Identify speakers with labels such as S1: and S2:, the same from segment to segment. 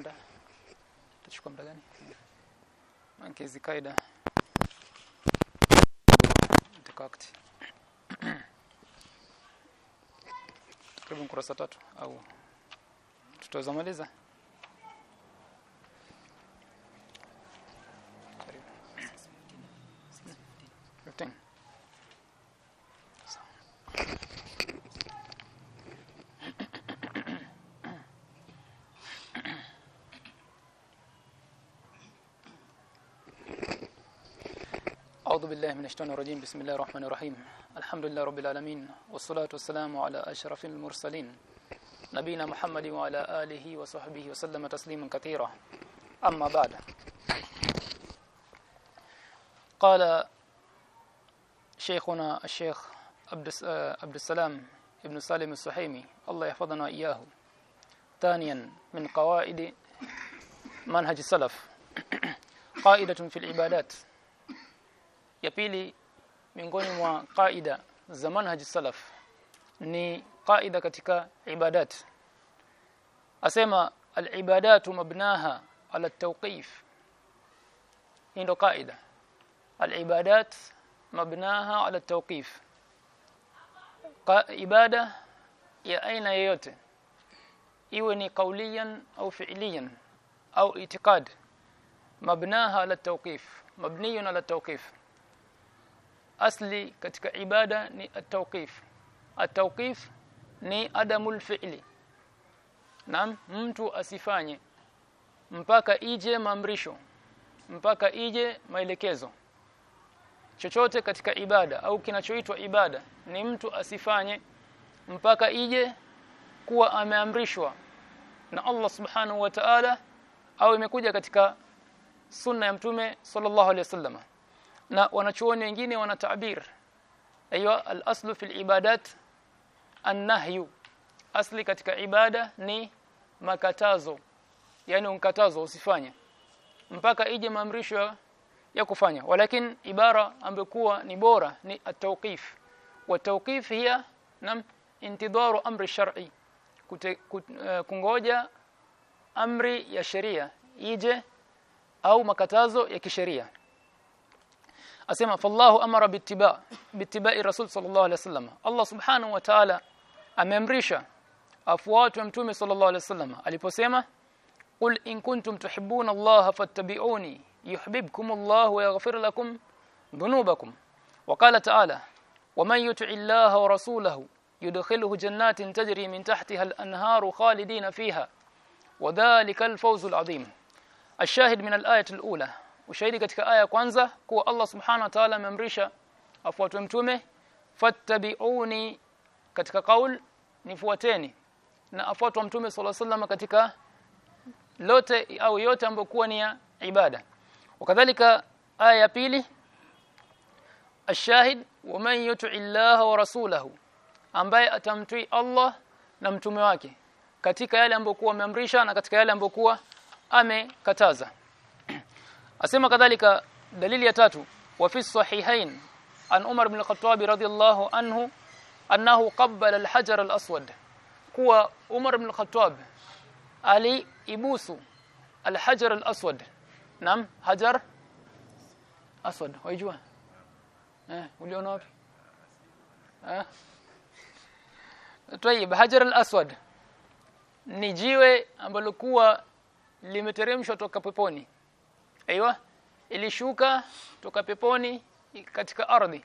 S1: muda. Tutachukua muda gani? Manke hizi kaida wakati takriban kurasa tatu au tutaweza maliza من الشيطان الرجيم. بسم الله الرحمن الرحيم. الحمد لله رب العالمين والصلاة والسلام على أشرف المرسلين. نبينا محمد وعلى آله وصحبه وسلم تسليما كثيرا. أما بعد قال شيخنا الشيخ عبد الس- عبد السلام ابن سالم السحيمي الله يحفظنا إياه ثانيا من قواعد منهج السلف. قاعدة في العبادات. Ya pili miongoni mwa kaida za manhaj salaf ni kaida katika ibadat. Asema alibadatu mabnaha ala at-tawqif ndo kaida alibadat mabnaha ala at-tawqif Ka ibada ya aina yoyote. Iwe ni kauliyan au fi'liyan au itikad mabnaha ala at-tawqif mabniyun ala at-tawqif asli katika ibada ni at-tawqif. At-tawqif ni adamul fi'li. Naam mtu asifanye mpaka ije maamrisho mpaka ije maelekezo. Chochote katika ibada au kinachoitwa ibada ni mtu asifanye mpaka ije kuwa ameamrishwa na Allah subhanahu wa ta'ala au imekuja katika sunna ya mtume sallallahu alaihi wasallam na wanachuoni wengine wana tabir aiyo al-aslu fil ibadat an-nahyu. Asli katika ibada ni makatazo. Yani unkatazo usifanye. Mpaka ije maamrisho ya kufanya. Walakin ibara ambekuwa ni bora ni at-tawqif. Wa tawqif hiya nam intidaru amri shar'i. Uh, kungoja amri ya sheria ije au makatazo ya kisheria asema fallahu amara bittiba bittibai rasul sallallahu alaihi wasallam Allah subhanahu wa ta'ala ameamrisha afuatwe mtume sallallahu alaihi wasallam aliposema qul in kuntum tuhibbuna Allah fattabi'uni yuhibbukum Allah wa yaghfir lakum dhunubakum qala ta'ala ومن يطع الله ورسوله يدخله جنات تجري من تحتها الأنهار خالدين فيها وذلك الفوز العظيم الشاهد من الآية الأولى ushahidi katika aya ya kwanza kuwa Allah subhanahu wa ta'ala amemrisha afuatwe mtume fattabi'uni katika kaul nifuateni. Na afuatwa mtume sallallahu alaihi katika lote au yote ambayo kuwa ni ya ibada. Wakadhalika aya ya pili ashahid waman yuti illaha wa rasulahu ambaye atamtii Allah na mtume wake katika yale ambokuwa ameamrisha na katika yale ambokuwa amekataza asema kadhalika dalili ya tatu wa fi sahihain an Umar ibn al-Khattab radiyallahu anhu annahu qabbala al-hajar al-aswad. Kuwa Umar ibn al-Khattab ali ibusu al-hajar al-aswad. Nam hajar aswad wajua eh uliona wapi? Eh. Tayib hajar al-aswad ni jiwe ambalo kuwa limeteremshwa toka peponi aiywa ilishuka toka peponi katika ardhi.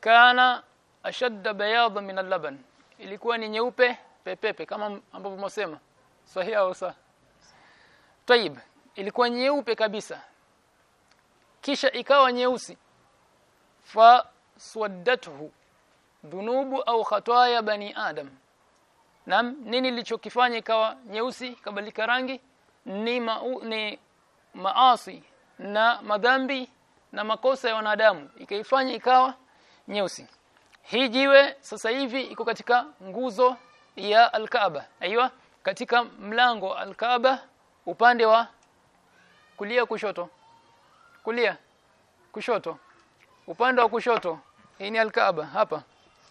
S1: Kana ashadda bayadha min al-laban. Ilikuwa ni nyeupe pepepe kama ambavyo mosema sahihi au sa ilikuwa nyeupe kabisa. Kisha ikawa nyeusi. Fa swaddathu dhunubu au khataya bani adam. Nam nini lilichokifanya ikawa nyeusi kabalika rangi? Ni ma, ni maasi na madhambi na makosa ya wanadamu. Ikaifanya ikawa nyeusi. Hii jiwe sasa hivi iko katika nguzo ya alkaaba. Aiwa katika mlango al-Kaaba upande wa kulia kushoto. Kulia kushoto. Upande wa kushoto hii ni al-Kaaba hapa.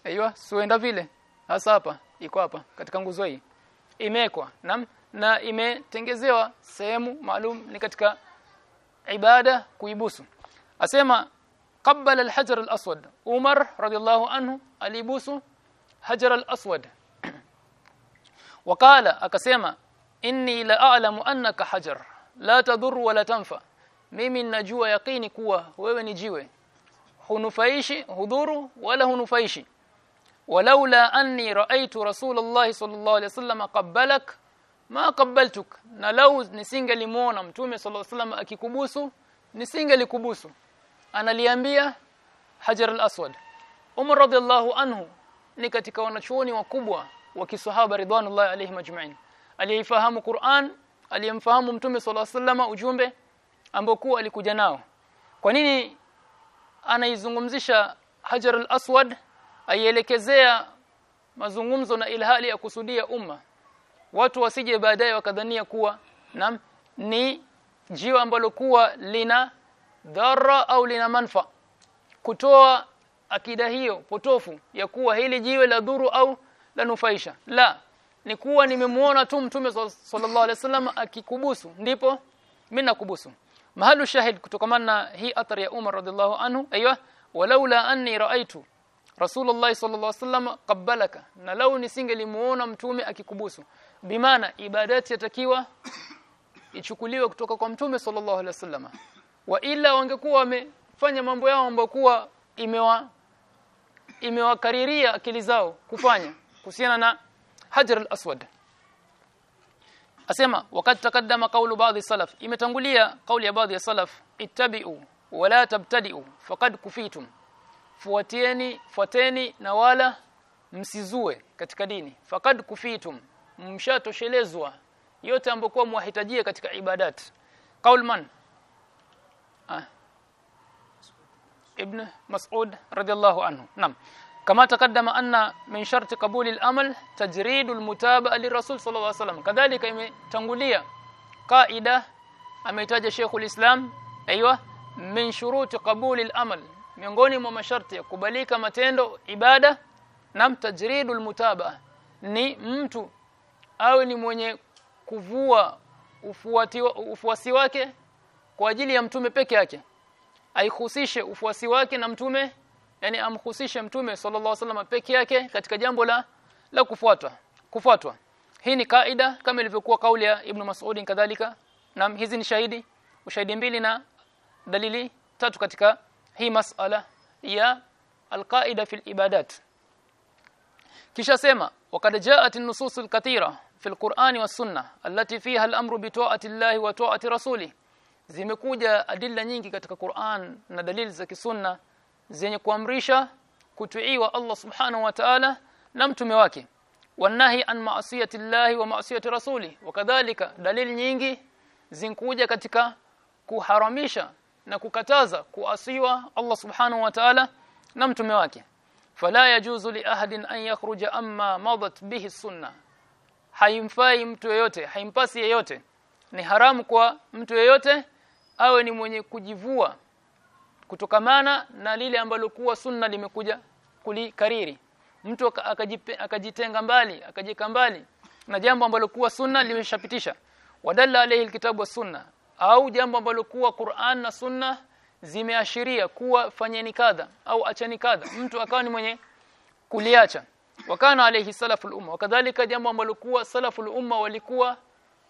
S1: Aiywa suenda vile. Hasa hapa iko hapa katika nguzo hii. Imekwa. Na, na imetengezewa sehemu maalum ni katika ibada kuibusu asema qabbala al-hajar al-aswad Umar radiyallahu anhu alibusu hajar al-aswad wakala akasema inni la a'lamu annaka hajar la tadur wa la tanfa mimi ninajua yakini kuwa wewe ni jiwe hunufaishi hudhuru wala hunufaishi walaula anni raaitu rasulullah sallallahu alaihi wasallam qabbalak ma qabbaltuk na lau nisingelimuona mtume sallallahu alaihi wasallam akikubusu nisingelikubusu. Analiambia hajar al-aswad umar radhiallahu anhu ni katika wanachuoni wakubwa wa kisahaba ridwanullahi alaihim ajma'in aliyefahamu Qur'an aliyemfahamu mtume sallallahu alaihi wasallam ujumbe ambao alikuja nao. Kwa nini anaizungumzisha hajar al-aswad? Aielekezea mazungumzo na ilhali ya kusudia umma watu wasije baadaye wakadhania kuwa nam ni jiwe ambalo kuwa lina dhara au lina manfa. Kutoa akida hiyo potofu ya kuwa hili jiwe la dhuru au la nufaisha. La ni kuwa nimemuona tu mtume sallallahu alaihi wasallam akikubusu ndipo mimi nakubusu. Mahalu shahid kutokamana na hii athari ya Umar radhiallahu anhu aywa walaula anni raaitu Rasulullah sallallahu alaihi wasallam qabbalaka na lau nisingelimuona mtume akikubusu bimaana ibadati yatakiwa ichukuliwe kutoka kwa mtume sallallahu alaihi wasallam. Wa ila wangekuwa wamefanya mambo yao ambayo kuwa imewa imewakariria akili zao kufanya kuhusiana na hajar al-aswad. Asema wakati takaddama kaulu baadhi salaf imetangulia kauli ya baadhi ya salaf ittabi'u wala tabtadi'u faqad kufitum. Fuatieni fuateni na wala msizue katika dini. Faqad kufitum mshatoshelezwa yote ambokuwa mwahitajia katika ibadat qaul man ah. ibn mas'ud radiyallahu anhu nam كما تقدم أن من شرط قبول الأمل تجريد المتابعة للرسول صلى الله عليه وسلم كذلك imetangulia قاعده ameitaja Sheikhul Islam aiywa min shuruti qabuli al-amal miongoni mwa masharti ya kubalika matendo ibada na tajridul mutabaa ni mtu awe ni mwenye kuvua ufuasi wake kwa ajili ya mtume peke yake? Aihusishe ufuasi wake na mtume yani amhusishe mtume sallallahu alaihi wasallam peke yake katika jambo la la kufuatwa kufuatwa. Hii ni kaida kama ilivyokuwa kauli ya Ibn Mas'ud kadhalika. Na hizi ni shahidi ushahidi mbili na dalili tatu katika hii masala ya alqaida fil ibadat. Kisha sema wakad جاءت النصوص الكثيرة في القرآن fi التي فيها الله ta'ati Allah wa ta'ati rasulih zimekuja adilla nyingi katika Qur'an na dalili za kisunna zenye kuamrisha kutuiwa Allah subhanahu wa ta'ala na mtume wake. Wanahi an ma'siyati Allah wa ma'siyati rasuli. Wakadhalika dalili nyingi zinkuja katika kuharamisha na kukataza kuasiwa Allah subhanahu wa ta'ala na mtume wake fala yajuzu li ahadin an yakhruja amma madat bihi sunna. Haimfai mtu yeyote haimpasi yeyote. Ni haramu kwa mtu yeyote awe ni mwenye kujivua kutokamana na lile ambalo kuwa sunna limekuja kulikariri. Mtu akajitenga mbali akajika mbali na jambo ambalo kuwa sunna limeshapitisha. Wadalla alayhi alkitabu wa sunna au jambo ambalo kuwa Qur'an na sunna zimeashiria kuwa fanyeni kadha au achani kadha. Mtu akawa ni mwenye kuliacha. Wakana alayhi salaful umma. Wakadhalika jambo ambalo kuwa salaful umma walikuwa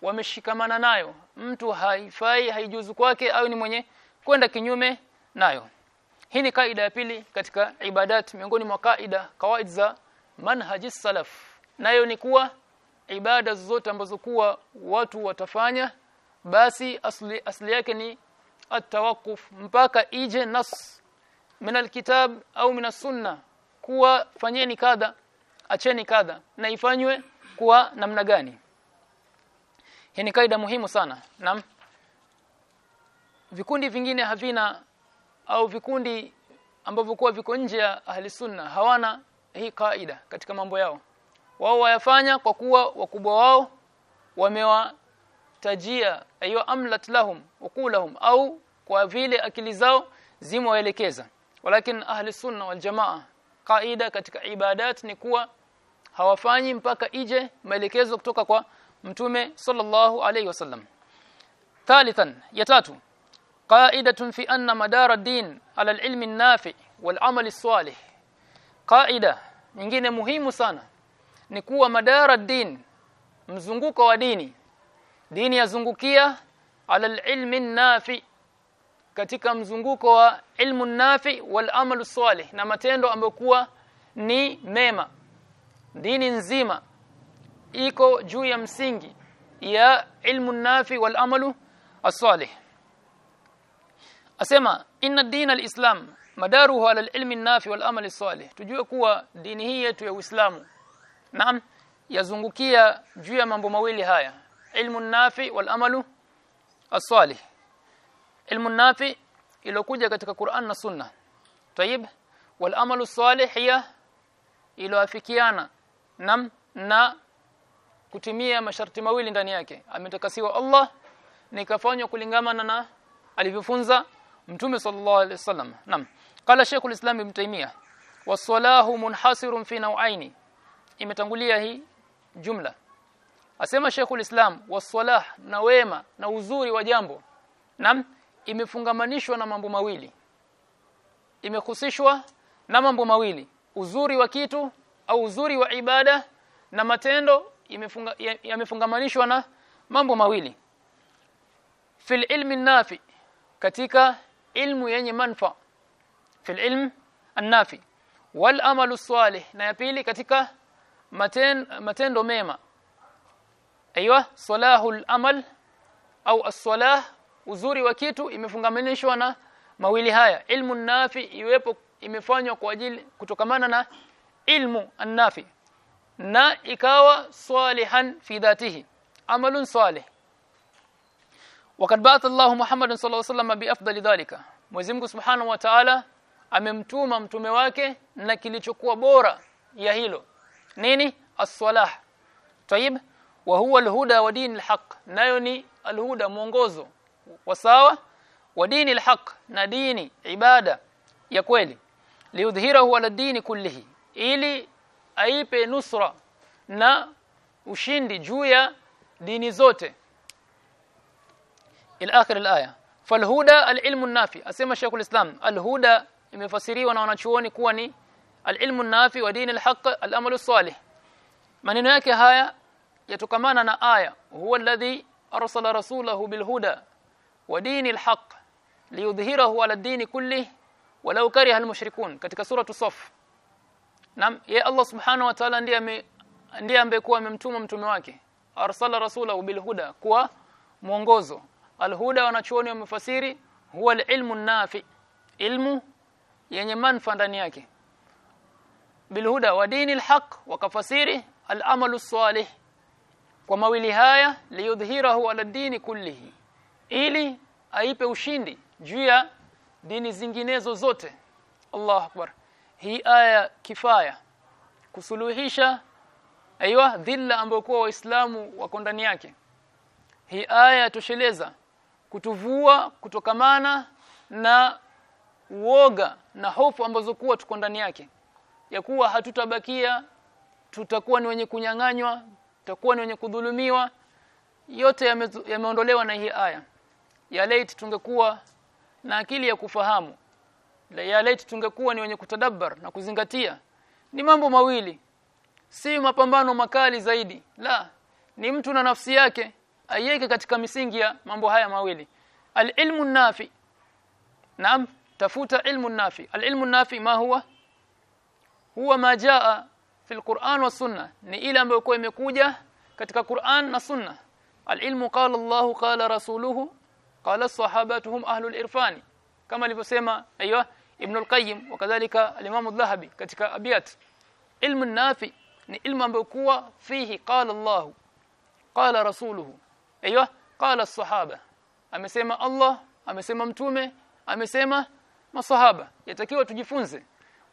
S1: wameshikamana nayo. Mtu haifai haijuzu kwake au ni mwenye kwenda kinyume nayo. Hii ni kaida ya pili katika ibadat miongoni mwa kaida kawaid za manhaji salaf. Nayo ni kuwa ibada zote ambazo kuwa watu watafanya basi asli, asli yake ni atawakuf mpaka ije nas min alkitab au min sunna kuwa fanyeni kadha acheni kadha na ifanywe kuwa namna gani? Hii ni kaida muhimu sana. Naam. Vikundi vingine havina au vikundi ambavyo kuwa viko nje ya ahli sunna hawana hii kaida katika mambo yao. Wao wayafanya kwa kuwa wakubwa wao wamewatajia ayo amlat lahum ukulahum au kwa vile akili zao zimewaelekeza walakin ahli sunna wal jamaa kaida katika ibadat ni kuwa hawafanyi mpaka ije maelekezo kutoka kwa mtume sallallahu alayhi wasallam. Thalithan ya tatu qa'idatun fi anna madara ad-din ala al-ilm an-nafi wal-amal as-salih. Qaida nyingine muhimu sana ni kuwa madara ad-din mzunguko wa dini dini yazungukia ala al-ilm an-nafi katika mzunguko wa ilmu nafi wal amalu salih na matendo ambayo ni mema. Dini nzima iko juu ya msingi ya ilmu nafi wal amalu as-salih. Asema inna din alislam madaruhu ala al-ilmi nafi wal amali salih tujue kuwa dini hii yetu ya Uislamu naam yazungukia juu ya mambo mawili haya ilmu nafi wal amalu as-salih. Ilmu nafi ilokuja katika Qur'an na Sunna. Tayib wal amalu salih hiya iloafikiana nam na kutimia masharti mawili ndani yake. Ametakasiwa Allah nikafanywa kulingana na alivyofunza mtume sallallahu alaihi wasallam. Nam qala shaykhul al-Islam Ibn Taymiyyah was-salahu munhasirun fi naw'aini. Imetangulia hii jumla asema Sheikhul Islam wasalah na wema na uzuri wa jambo. Naam imefungamanishwa na mambo mawili. Imehusishwa na mambo mawili. Uzuri wa kitu au uzuri wa ibada na matendo yamefungamanishwa na mambo mawili. Fil ilmi nafi katika ilmu yenye manfa. Fil ilm an-nafi. Wal amalu salih na ya pili katika maten, matendo mema aiywa salahul amal au as-salah uzuri wa kitu imefungamanishwa na mawili haya. Ilmu nafi iwepo imefanywa kwa ajili kutokamana na ilmu an-nafi. Na ikawa salihan fi dhatihi amalun salih. Wakad ba'atha Allah Muhammad sallallahu alaihi wasallam bi afdali dhalika. Mwenyezi Mungu Subhanahu wa Ta'ala amemtuma mtume wake na kilichokuwa bora ya hilo. Nini? As-salah tayib wa huwa alhuda wa dini alhaq nayo ni al-huda mwongozo. Wa sawa? Wa dini al-haq na dini ibada ya kweli. Liudhhirahu ala dini kullihi. Ili aipe nusra na ushindi juu ya dini zote. Ila alaya falhuda alilmu nafi asema Sheikh islam alhuda imefasiriwa na wanachuoni kuwa ni alilmu nafi wa dini alhaq alamalu salih maneno yake haya yatokamana na aya huwa alladhi arsala rasulahu bilhuda wa dini haqq liyudhhirahu ala dini kulli walau kariha almushrikun katika suratu saf nam ye Allah Subhanahu wa Ta'ala ndiye ndiye ambekuwa amemtuma mtume wake. Arsala rasulahu bilhuda kwa mwongozo. Alhuda wanachuoni wamefasiri huwa alilmu nafi. Ilmu yenye manfa ndani yake. Bilhuda wa dini alhaq wakafasiri alamalu salih. Kwa mawili haya liyudhhirahu ala dini kullihi. Ili aipe ushindi juu ya dini zinginezo zote. Allahu Akbar hii aya kifaya kusuluhisha aiwa dhilla ambayo kwa waislamu wako ndani yake hii aya tosheleza kutuvua kutokamana na uoga na hofu ambazo kuwa tuko ndani yake ya kuwa hatutabakia tutakuwa ni wenye kunyang'anywa tutakuwa ni wenye kudhulumiwa. Yote yameondolewa yame na hii aya. Ya late tungekuwa na akili ya kufahamu. Ya late tungekuwa ni wenye kutadabbar na kuzingatia. Ni mambo mawili. Si mapambano makali zaidi. La ni mtu na nafsi yake. Aiweke katika misingi ya mambo haya mawili. Alilmu nafi naam tafuta ilmu nafi alilmu nafi ma huwa? Huwa ma jaa fi Qur'an wa sunna ni ile ambayo kwa imekuja katika Qur'an na sunna. Alilmu qala Allahu qala rasuluhu qala sahabatuhum ahlul irfani. Kama alivyosema aiywa Ibn al-Qayyim wakadhalika al-Imam al-Dhahabi katika abiyat ilmu nafi ni ilmu ambayo kuwa fihi qala Allah qala rasuluhu. Aiywa qala as-sahaba. Amesema Allah amesema mtume amesema masahaba. Yatakiwa tujifunze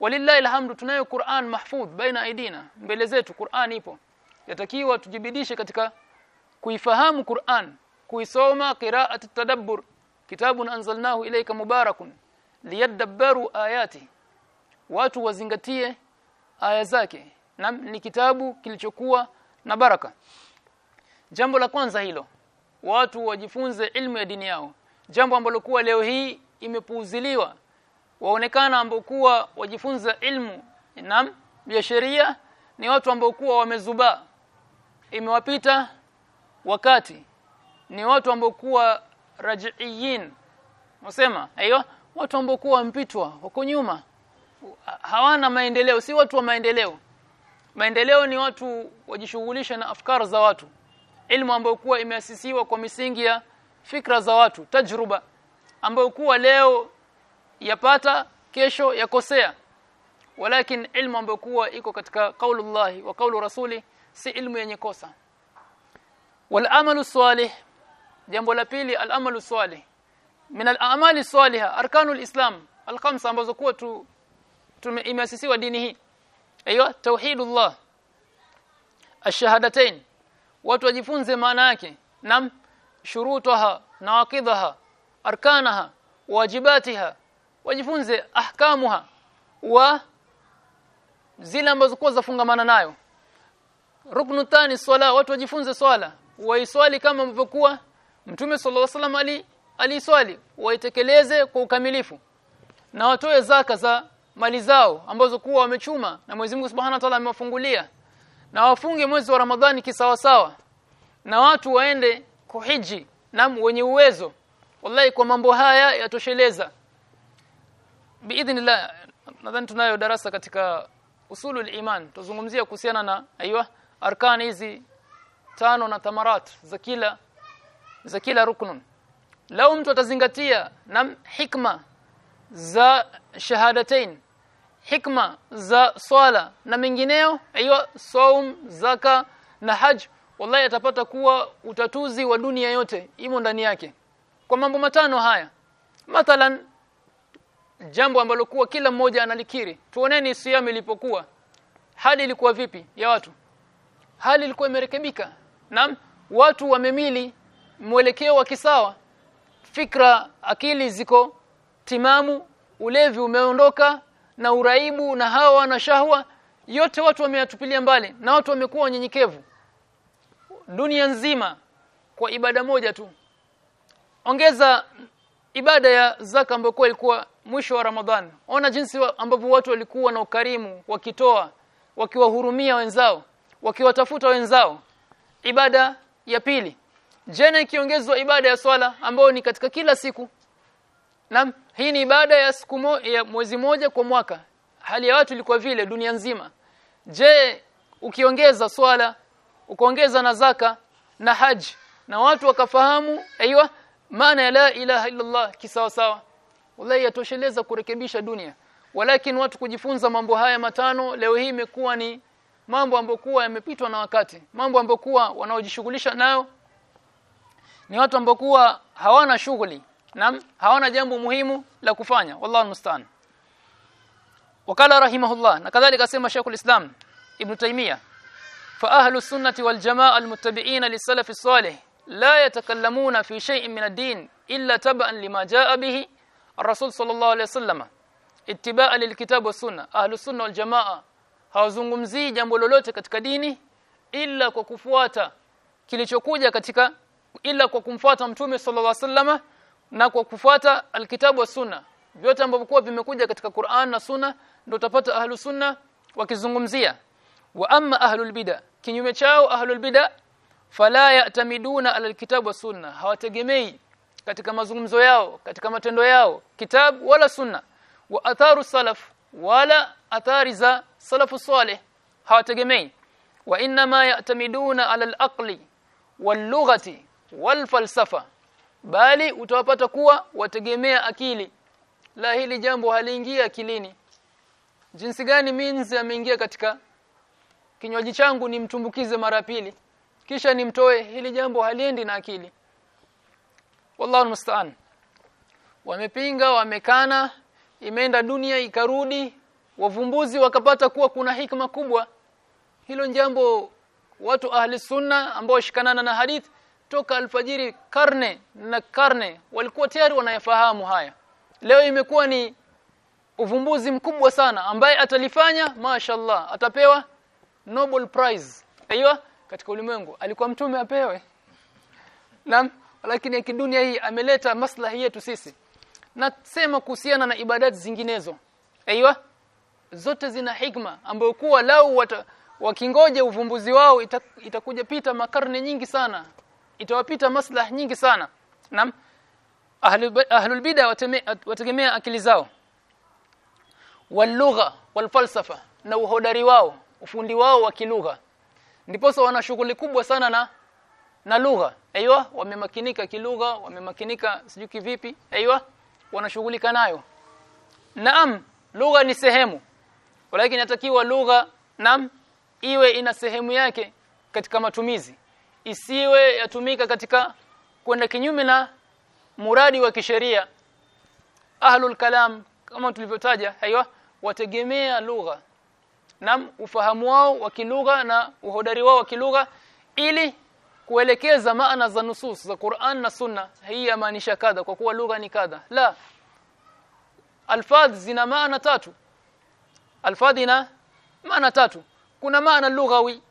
S1: walillahi alhamdu tunayo Qur'an mahfudh baina aidina. Mbele zetu Qur'an ipo. Yatakiwa tujibidishe katika kuifahamu Qur'an kuisoma qira'at tadabbur kitabun anzalnahu ilayka mubarakun liyadabbaru ayati. Watu wazingatie aya zake ni kitabu kilichokuwa na baraka. Jambo la kwanza hilo watu wajifunze ilmu ya dini yao. Jambo ambalo kuwa leo hii imepuuziliwa waonekana ambao kuwa wajifunza ilmu nam ya sheria ni watu ambao kuwa wamezubaa. Imewapita wakati ni watu ambao kuwa rajiin. Unasema aiyo watu ambao kuwa wampitwa wako nyuma. Hawana maendeleo si watu wa maendeleo. Maendeleo ni watu wajishughulisha na afkara za watu. Ilmu ambayo kuwa imeasisiwa kwa misingi ya fikra za watu tajruba ambayo kuwa leo yapata kesho yakosea. Walakin ilmu ambayo kuwa iko katika kaulullahi wa kaulu rasuli si ilmu yenye kosa. Wal amalu salih jambo la pili al amalu salih. Min al a'mali salihah arkanul islam al khamsa ambazo kuwa tu imeasisiwa dini hii. Aiyo tauhidullah. Ashahadatain watu wajifunze maana yake. Nam shurutaha nawaqidhaha arkanaha wajibatiha wajifunze ahkamuha wa zile ambazo kwa zafungamana nayo. Ruknu tani swala watu wajifunze swala. Waiswali kama mvokuwa mtume sallallahu alaihi wasallam ali aliswali. Waitekeleze kwa ukamilifu. Na watoe zaka za mali zao ambazo kuwa wamechuma na Mwenyezi Mungu Subhanahu wa Ta'ala amewafungulia. Na wafunge mwezi wa Ramadhani kisawasawa. Na watu waende kuhiji na wenye uwezo. Wallahi kwa mambo haya yatosheleza biidhnillah nadhani tunayo darasa katika usulul iman. Tuzungumzia kuhusiana na aiywa arkani hizi tano na tamarat za kila za kila ruknun. Lau mtu atazingatia na hikma za shahadatain hikma za swala na mengineo aiywa saum zaka na haj wallahi atapata kuwa utatuzi wa dunia yote imo ndani yake. Kwa mambo matano haya mathalan jambo ambalo kuwa kila mmoja analikiri. Tuoneni siamu ilipokuwa. Hali ilikuwa vipi ya watu? Hali ilikuwa imerekebika. Naam watu wamemili mwelekeo wa kisawa. Fikra akili ziko timamu ulevi umeondoka na uraibu na hawa na shahwa. Yote watu wameyatupilia mbali na watu wamekuwa wanyenyekevu. Dunia nzima kwa ibada moja tu. Ongeza ibada ya zaka ambayo ilikuwa mwisho wa Ramadhan ona jinsi wa, ambavyo watu walikuwa na ukarimu wakitoa wakiwahurumia wenzao wakiwatafuta wenzao. Ibada ya pili. Jana ikiongezwa ibada ya swala ambayo ni katika kila siku. Na hii ni ibada ya siku mo, ya mwezi moja kwa mwaka. Hali ya watu ilikuwa vile dunia nzima. Je ukiongeza swala ukaongeza na zaka na haji na watu wakafahamu aiywa maana ya la ilaha illa Allah kisawa sawa wallahi yatosheleza kurekebisha dunia. Walakin watu kujifunza mambo haya matano leo hii imekuwa ni mambo ambayo kuwa yamepitwa na wakati. Mambo ambayo kuwa wanaojishughulisha nayo ni watu ambao kuwa hawana shughuli na hawana jambo muhimu la kufanya. Wallahu musta'an. Wakala rahimahullah na kadhalika sema Sheikhul Islam Ibn Taymiyyah fa ahlu sunnati wal jamaa al muttabi'ina lis-salaf as-salih la yatakallamuna fi shay'in min ad-din illa tab'an lima jaa bihi ar-rasul sallallahu alayhi wasallam ittiba'a lilkitabu was-sunnah ahlu sunna wal jamaa hawazungumzii jambo lolote katika dini ila kwa kufuata kilichokuja katika ila kwa kumfuata mtume sallallahu alaihi wasallam na kwa kufuata alkitabu wa sunna vyote ambavyo kwa vimekuja katika Qur'an na sunna ndio utapata ahlu sunna wakizungumzia. Wa amma ahlul bid'a kinyume chao ahlul bid'a fala ya'tamiduna ala alkitabu wa sunna hawategemei katika mazungumzo yao katika matendo yao kitabu wala sunna wa atharu salaf wala athari za salafu salih hawategemei. Wa inna ma ya'tamiduna ala al-aqli wal-lughati wal-falsafa bali utawapata kuwa wategemea akili. La hili jambo haliingia akilini. Jinsi gani minzi ameingia katika kinywaji changu nimtumbukize mara pili kisha nimtoe hili jambo haliendi na akili wallahu musta'an wamepinga wamekana imeenda dunia ikarudi wavumbuzi wakapata kuwa kuna hikma kubwa. Hilo jambo watu ahli sunna ambao washikanana na hadith toka alfajiri karne na karne walikuwa tayari wanayafahamu haya. Leo imekuwa ni uvumbuzi mkubwa sana ambaye atalifanya mashallah atapewa Nobel Prize. Aiyo katika ulimwengu alikuwa mtume apewe. Naam lakini ya kidunia hii ameleta maslahi yetu sisi. Nasema kuhusiana na ibadati zinginezo. Aiywa zote zina hikma ambayo kuwa lau wata, wakingoje uvumbuzi wao ita, itakuja pita makarne nyingi sana. Itawapita maslah nyingi sana. Nam ahlul bid'a wategemea akili zao. Walugha walfalsafa na uhodari wao ufundi wao wa kilugha. Ndiposa wana shughuli kubwa sana na na lugha. Aiywa wamemakinika kilugha wamemakinika siju kivipi. Aiywa wanashughulika nayo. Naam lugha ni sehemu. Lakini inatakiwa lugha naam iwe ina sehemu yake katika matumizi. Isiwe yatumika katika kwenda kinyume na muradi wa kisheria. Ahlul kalam kama tulivyotaja aiywa wategemea lugha. Naam ufahamu wao wa kilugha na uhodari wao wa kilugha ili kuelekeza maana za nusus za Qur'an na Sunna. Hii yamaanisha kadha kwa kuwa lugha ni kadha. La alfadh zina maana tatu. Alfadh ina maana tatu. Kuna maana lughawi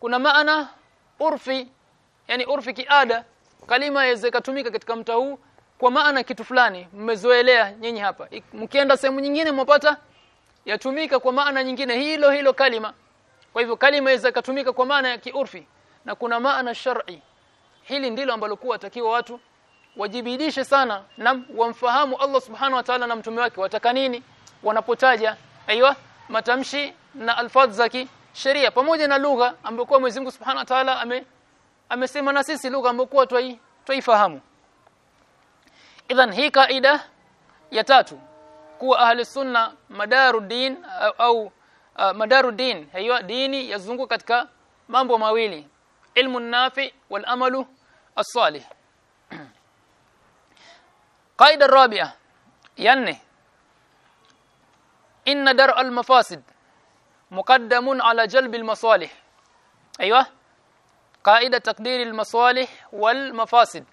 S1: kuna maana urfi yani urfi kiada. Kalima yaweza kutumika katika mta huu kwa maana kitu fulani. Mmezoelea nyinyi hapa. Mkienda sehemu nyingine mwapata yatumika kwa maana nyingine. Hilo hilo kalima. Kwa hivyo kalima yaweza kutumika kwa maana ya kiurfi na kuna maana shar'i. Hili ndilo ambalo kuwa watu wajibidishe sana na wamfahamu Allah subhanahu wa ta'ala na mtume wake. Wataka nini? Wanapotaja aiywa matamshi na alfadh zaki sheria. Pamoja na lugha ambayo Mwenyezi Mungu subhanahu wa ta'ala ame amesema na sisi lugha ambayo twai twaifahamu. Idhan hii kaida ya tatu kuwa ahli sunna madaruddin au, au uh, madaruddin hiyo dini yazunguka katika mambo mawili علم النافع والأمل الصالح. قائد الرابعة يعني إن درء المفاسد مقدم على جلب المصالح. أيوة. قائد تقدير المصالح والمفاسد.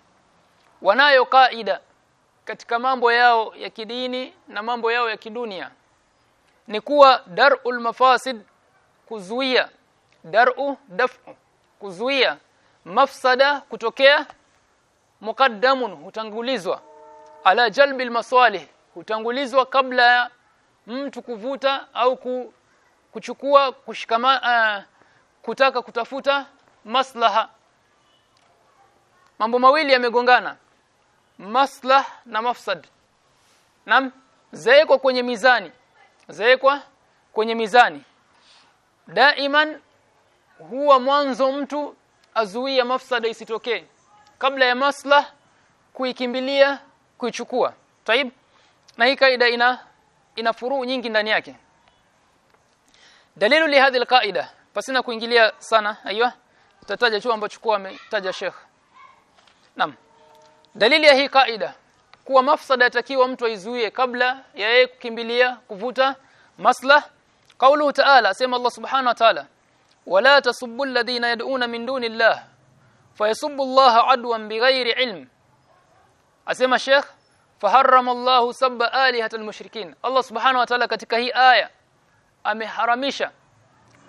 S1: وأنا يقائد katika mambo yao ya kidini na mambo yao ya kidunia ni kuwa dar'ul kuzuia dar'u daf'u kuzuia mafsada kutokea muqaddamun hutangulizwa. Ala jalbi almasalih hutangulizwa kabla ya mtu kuvuta au kuchukua kushikama uh, kutaka kutafuta maslaha. Mambo mawili yamegongana maslah na mafsad. Nam zaekwa kwenye mizani zaekwa kwenye mizani. Daiman huwa mwanzo mtu azuia mafsada isitokee. Kabla ya maslah kuikimbilia kuichukua. Taib. Na hii kaida ina ina furuu nyingi ndani yake. Dalilu li hadhihi alqaida. Pasina kuingilia sana aiyo. Tutataja chuo ambacho kwa ametaja Sheikh. Naam. Dalili ya hii kaida. Kuwa mafsada yatakiwa mtu aizuie kabla ya yeye kukimbilia kuvuta maslah. Kauluhu taala sema Allah subhanahu wa taala wala tasubbu alladhina yad'una min duni Allah fayasubbu Allah adwan bighairi ilm asema Sheikh faharrama Allah sabba alihata almushrikin. Allah subhanahu wa ta'ala katika aya ameharamisha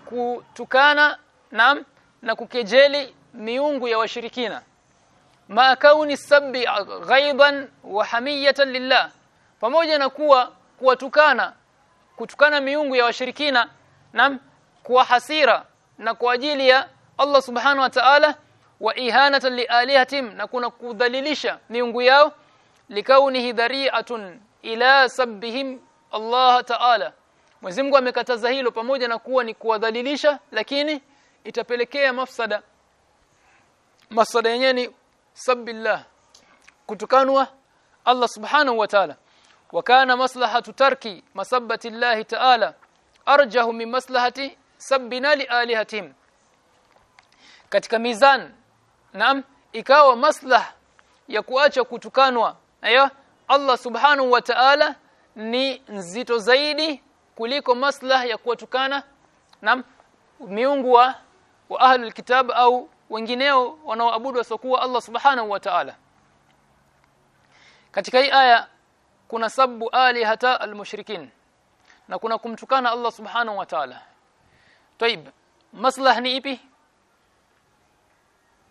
S1: kutukana na na kukejeli miungu ya washirikina. Ma kauni sabbi ghaiban wa hamiyatan lillah. Pamoja na kuwa kuwatukana kutukana miungu ya washirikina na kuwa hasira na kwa ajili ya Allah subhanahu wa ta'ala wa ihanatan lialihatim na kuna kudhalilisha miungu yao likaunihi dhari'atun ila sabbihim Allah ta'ala. Mwenyezi amekataza hilo pamoja na kuwa ni kuwadhalilisha lakini itapelekea mafsada. Mafsada yenyewe ni sabbillah kutukanwa Allah subhanahu wa ta'ala. Wa kana maslahatu tarki masabbati Allah ta'ala arjahu min maslahati sabbina li alihatim. Katika mizan naam ikawa maslah ya kuacha kutukanwa. Ayo Allah subhanahu wa ta'ala ni nzito zaidi kuliko maslah ya kuwatukana. Naam miungu wa, wa ahlul kitab au wengineo wanaoabudu wasokuwa Allah subhanahu wa ta'ala. Katika hii aya kuna sabu ali hata almushrikin na kuna kumtukana Allah subhanahu wa ta'ala. طيب Maslaha ni ipi?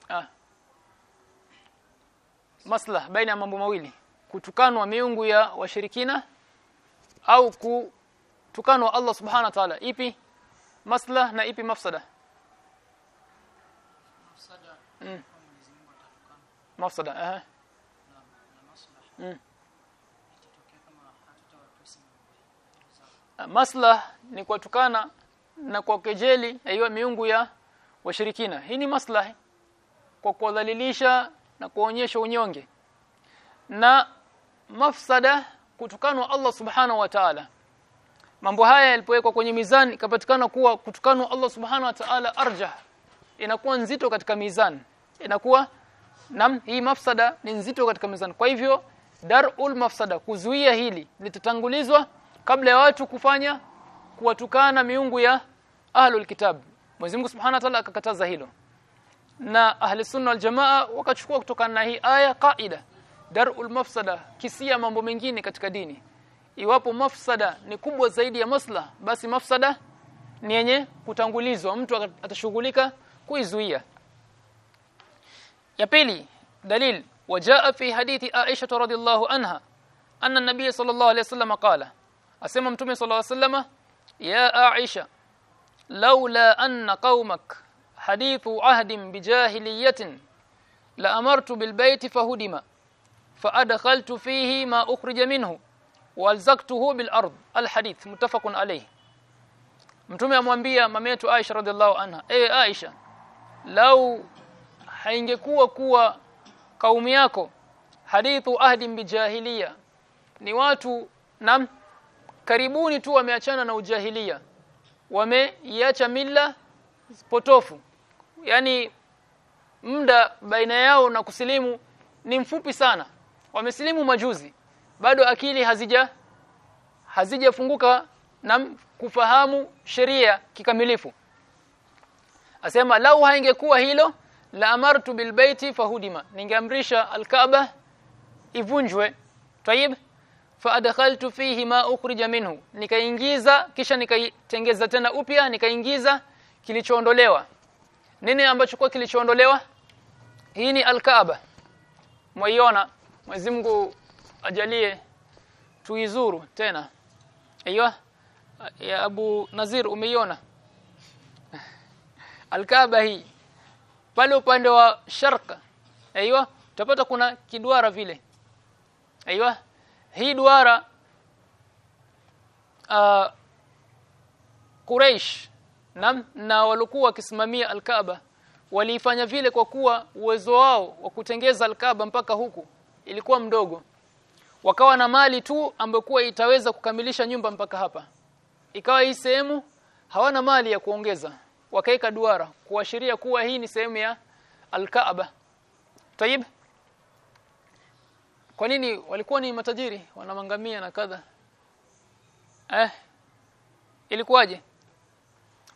S1: Ah. Maslaha baina ya mambo mawili, kutukanwa miungu ya washirikina au kutukanwa Allah subhanahu wa ta'ala. Ipi maslah na ipi mafsada?
S2: Mafsada.
S1: Mm. Mafsada,
S2: aha.
S1: Mm. Maslah ni kuwatukana na kwa kejeli aiyo miungu ya washirikina. Hii ni maslahi kwa kuwadhalilisha na kuonyesha unyonge na mafsada kutukanwa Allah subhanahu wa ta'ala. Mambo haya yalipowekwa kwenye mizani ikapatikana kuwa kutukanwa Allah subhanahu wa ta'ala arjah inakuwa nzito katika mizani inakuwa nam hii mafsada ni nzito katika mizani kwa hivyo darul mafsada kuzuia hili litatangulizwa kabla ya watu kufanya kuwatukana miungu ya ahlul kitab. Mwenyezi Mungu Subhanahu wa Ta'ala akakataza hilo. Na ahli sunna wal jamaa wakachukua kutokana na hii aya kaida darul mafsada kisia mambo mengine katika dini. Iwapo mafsada ni kubwa zaidi ya maslah basi mafsada ni yenye kutangulizwa. Mtu atashughulika kuizuia. Ya pili dalil. Wajaa fi hadithi Aisha radhiallahu anha anna nabiy sallallahu alayhi wasallam qala asema mtume sallallahu alayhi wasallam ya Aisha laula anna qaumak hadithu ahdin bijahiliyatin la amartu bilbayti fahudima فادخلت فيه ما اخرج منه والزقته بالارض الحديث متفق عليه mtume amwambia mama yetu Aisha radhiallahu anha ewe Aisha lau haingekuwa kuwa kaumu yako hadithu ahdin bijahiliya ni watu nam karibuni tu wameachana na ujahilia wameiacha mila potofu. Yani muda baina yao na kusilimu ni mfupi sana. Wamesilimu majuzi bado akili hazija hazijafunguka na kufahamu sheria kikamilifu. Asema lau haingekuwa hilo la amartu bilbaiti fahudima ningeamrisha alkaaba ivunjwe. Tayib fa adkhaltu fihi ma ukhrija minhu. Nikaingiza kisha nikaitengeza tena upya nikaingiza kilichoondolewa. Nini ambacho kwa kilichoondolewa? Hii ni alkaaba. Mwaiona Mwenyezi Mungu ajalie tuizuru tena. Aiyo ya Abu Nazir umeiona? Alkaaba hii. Pale upande wa sharqa aiyo utapata kuna kiduara vile. Aiyo hii duara uh, Quraysh na, na walikuwa wakisimamia Al-Kaaba waliifanya vile kwa kuwa uwezo wao wa kutengeza Al-Kaaba mpaka huku ilikuwa mdogo. Wakawa na mali tu ambayo itaweza kukamilisha nyumba mpaka hapa. Ikawa hii sehemu hawana mali ya kuongeza. Wakaeka duara kuashiria kuwa hii ni sehemu ya Al-Kaaba. Tayib Kwa nini? Walikuwa ni matajiri wanamangamia na kadha. Eh ilikuwaje?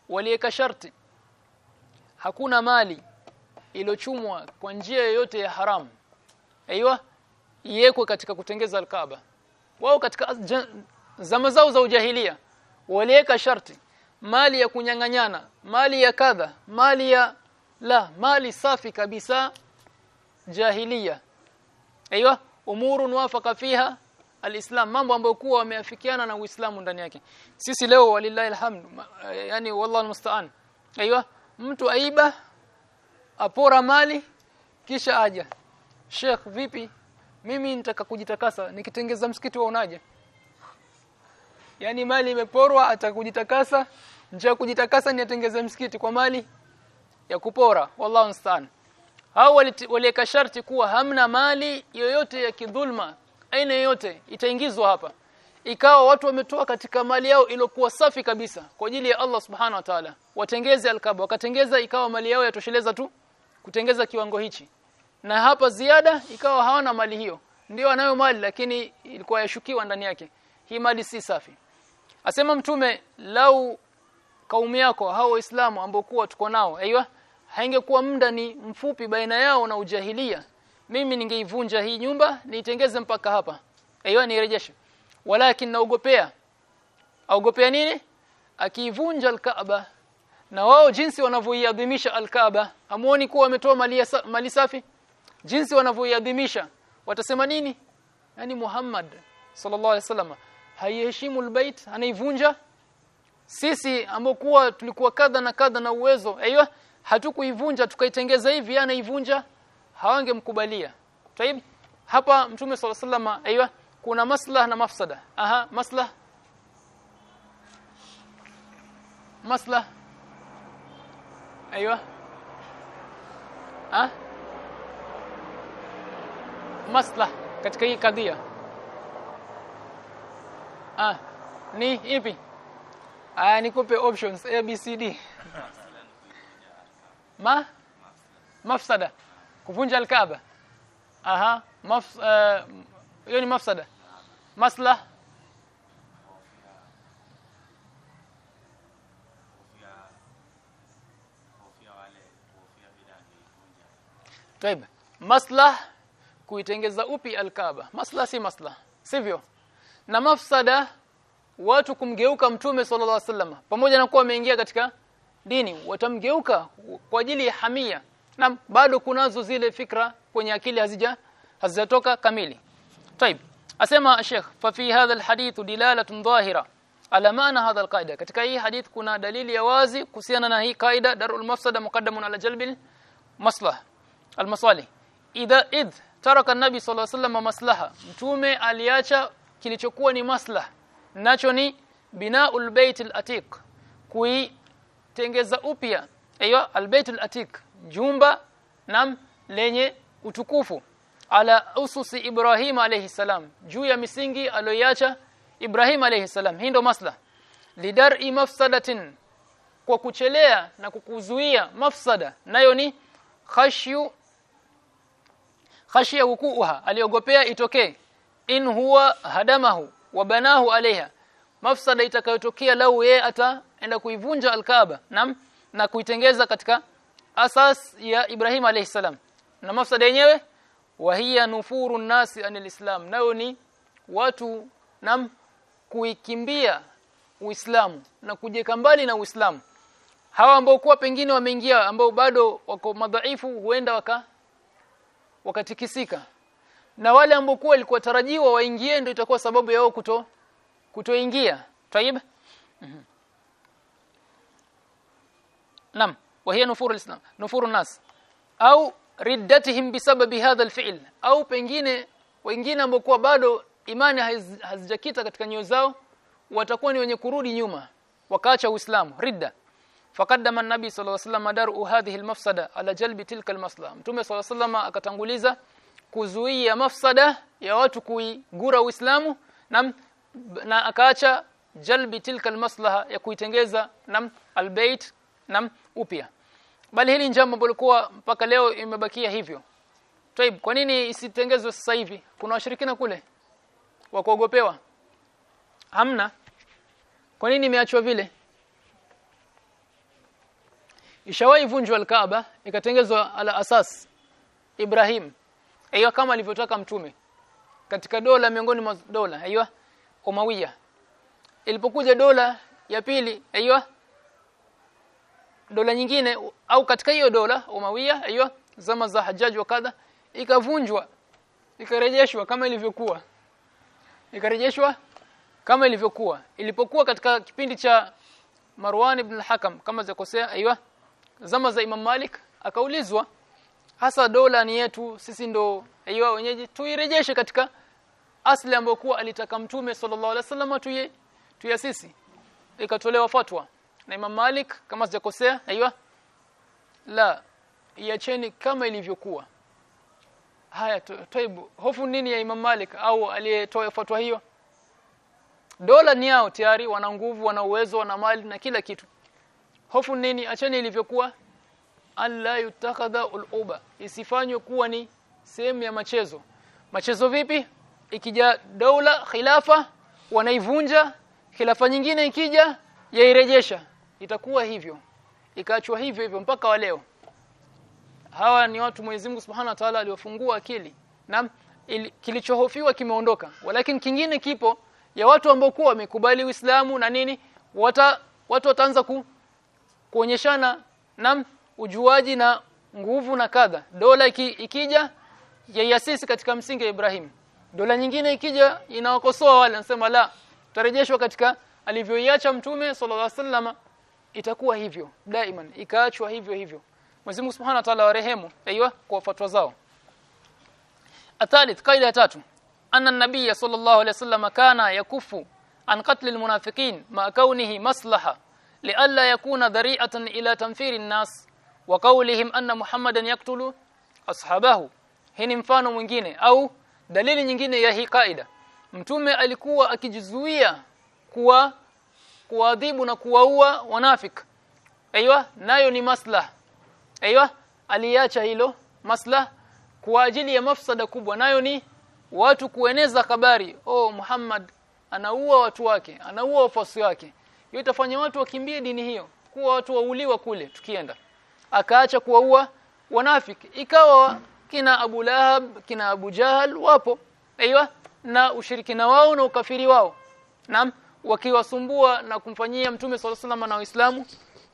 S1: Waliweka sharti. Hakuna mali iliyochumwa kwa njia yoyote ya haramu. Aiywa iwekwe katika kutengeza al-Kaaba. Wao katika zama zao za ujahilia waliweka sharti. Mali ya kunyang'anyana mali ya kadha mali ya la mali safi kabisa jahilia. Aiywa umurun wafaka fiha alislam mambo ambayo kuwa wameafikiana na Uislamu ndani yake. Sisi leo walillahi alhamd yani wallahu almusta'an. Aiywa mtu aiba apora mali kisha aja. Sheikh vipi? Mimi nitaka kujitakasa nikitengeza msikiti waonaje? Yani mali imeporwa atakujitakasa. Njia kujitakasa ni atengeze msikiti kwa mali ya kupora. Wallahu mstaan hao waliweka sharti kuwa hamna mali yoyote ya kidhulma aina yoyote itaingizwa hapa. Ikawa watu wametoa katika mali yao iliyokuwa safi kabisa kwa ajili ya Allah subhanahu wa ta'ala. Watengeze alkaba wakatengeza ikawa mali yao yatosheleza tu kutengeza kiwango hichi. Na hapa ziada ikawa hawana mali hiyo. Ndio anayo mali lakini ilikuwa yashukiwa ndani yake. Hii mali si safi. Asema mtume lau kaumu yako hao waislamu ambao kuwa tuko nao aiywa haingekuwa muda ni mfupi baina yao na ujahilia. Mimi ningeivunja hii nyumba niitengeze mpaka hapa. Aiyo nirejeshe walakin naogopea. Aogopea nini? Akiivunja alkaaba. Na wao jinsi wanavyoiadhimisha alkaaba amuoni kuwa wametoa mali, mali safi? Jinsi wanavyoiadhimisha watasema nini? Yani Muhammad sallallahu alaihi wasallam haiheshimu albayt anaivunja? Sisi ambokuwa tulikuwa kadha na kadha na uwezo aiywa hatukuivunja tukaitengeza hivi anaivunja hawangemkubalia. Taib hapa mtume swalla sallama aiywa kuna maslaha na mafsada. Aha maslaha maslaha aiywa ah maslaha katika hii kadhia. Ah ni ipi? Ah nikupe options a b c d ma? Mafsada. Kuvunja alkaaba. Aha. Maf hiyo ni mafsada. Maslah طيب Maslah kuitengeza upi alkaaba. Maslah si maslah. Sivyo? Na mafsada watu kumgeuka mtume sallallahu alaihi wasallam. Pamoja na kuwa wameingia katika dini watamgeuka kwa ajili ya hamia na bado kunazo zile fikra kwenye akili hazija hazijatoka kamili طيب asema Sheikh fa fi hadha alhadith dilalatun dhahira ala maana hadha alqaida katika hii hadith kuna dalili ya wazi kuhusiana na hii kaida darul mafsada muqaddamun ala jalbil maslah almasalih idha id taraka an-nabi sallallahu alayhi wasallam maslaha mtume aliacha kilichokuwa ni maslah nacho ni binaul bait al-atiq kuitengeza upya. Ayo al-bait jumba nam lenye utukufu. Ala ususi Ibrahim alayhi salam juu ya misingi aliyoacha Ibrahim alayhi salam. Hii ndo masla. Lidar'i mafsadatin kwa kuchelea na kukuzuia mafsada. Nayo ni khashyu khashya wukuha aliogopea itokee. In huwa hadamahu wa banahu alaiha mafsada itakayotokea lau yeye ataenda kuivunja alkaaba nam na kuitengeza katika asas ya Ibrahim alayhi salam. Na mafsada yenyewe wahiya nufuru nasi anil islam. Nayo ni watu nam kuikimbia uislamu na kujeka mbali na uislamu. Hawa ambao kuwa pengine wameingia ambao bado wako madhaifu huenda waka wakatikisika. Na wale ambao kuwa walikuwa tarajiwa waingie ndio itakuwa sababu yao kuto kutoingia. Tayib mm -hmm. nam وهي نفور الاسلام نفور الناس au riddatihim bisababi hadha alfi'l au pengine wengine ambao bado imani hazijakita katika nyoyo zao watakuwa ni wenye kurudi nyuma wakaacha uislamu ridda faqaddama an-nabi sallallahu alayhi wasallam daru hadhihi al-mafsada ala jalbi tilka al-maslaha mtume sallallahu alayhi wasallam akatanguliza kuzuia mafsada ya watu kuigura uislamu na na akaacha jalbi tilka al-maslaha ya kuitengeza na al-bait na upya. Bali hili jambo ambalo mpaka leo imebakia hivyo. Taib kwa nini isitengezwe sasa hivi? Kuna washirikina kule wa kuogopewa. Hamna. Kwa nini imeachwa vile? Ishawahi vunjwa al-Kaaba ikatengezwa ala asas Ibrahim. Aiyo kama alivyotaka mtume. Katika dola miongoni mwa dola aiyo Umawiya. Ilipokuja dola ya pili aiyo dola nyingine au katika hiyo dola umawia aiyo zama za hajaji wa kadha ikavunjwa ikarejeshwa kama ilivyokuwa. Ikarejeshwa kama ilivyokuwa. Ilipokuwa katika kipindi cha Marwan ibn al-Hakam kama zakosea aiyo zama za Imam Malik akaulizwa hasa dola ni yetu sisi ndo aiyo wenyeji tuirejeshe katika asli ambayo kuwa alitaka mtume sallallahu alaihi wasallam tuye tuyasisi ikatolewa fatwa na Imam Malik kama sijakosea aiyo la. Iacheni kama ilivyokuwa. Haya taibu hofu nini ya Imam Malik au aliyetoa fatwa hiyo? Dola ni yao tayari wana nguvu wana uwezo wana mali na kila kitu. Hofu nini? Acheni ilivyokuwa. Alla yutakadha uluba. Isifanywe kuwa ni sehemu ya machezo. Machezo vipi? Ikija dola khilafa wanaivunja. Khilafa nyingine ikija yairejesha itakuwa hivyo. Ikaachwa hivyo hivyo mpaka wa leo. Hawa ni watu Mwenyezi Mungu Subhanahu wa Ta'ala aliofungua akili. Na kilichohofiwa kimeondoka. Walakin kingine kipo ya watu ambao kuwa wamekubali Uislamu na nini wata, watu wataanza ku, kuonyeshana na ujuaji na nguvu na kadha. Dola iki, ikija yaiasisi katika msingi wa Ibrahim. Dola nyingine ikija inawakosoa wale nasema la tarejeshwa katika alivyoiacha mtume sallallahu alaihi wasallam itakuwa hivyo daiman ikaachwa hivyo hivyo. Mwenyezi Mungu Subhanahu wa Ta'ala warehemu aiywa kwa fatwa zao. Athalith kaida ya tatu. Anna an-nabiy sallallahu alayhi wasallam kana yakufu an qatl al-munafiqin ma kaunihi maslaha lialla yakuna dhari'atan ila tanfiri an-nas wa qawlihim anna Muhammadan yaqtulu ashabahu. Hii ni mfano mwingine au dalili nyingine ya hii kaida. Mtume alikuwa akijizuia kuwa kuadhibu na kuwaua wanafik. Aiywa nayo ni maslah. Aiywa aliacha hilo maslah kwa ajili ya mafsada kubwa. Nayo ni watu kueneza habari oh Muhammad anaua watu wake anaua wafuasi wake. Hiyo itafanya watu wakimbie dini hiyo kuwa watu wauliwa kule tukienda. Akaacha kuwaua wanafik. Ikawa kina Abu Lahab kina Abu Jahal wapo. Aiywa na ushirikina wao na ukafiri wao. Naam wakiwasumbua na kumfanyia mtume sallallahu alaihi na waislamu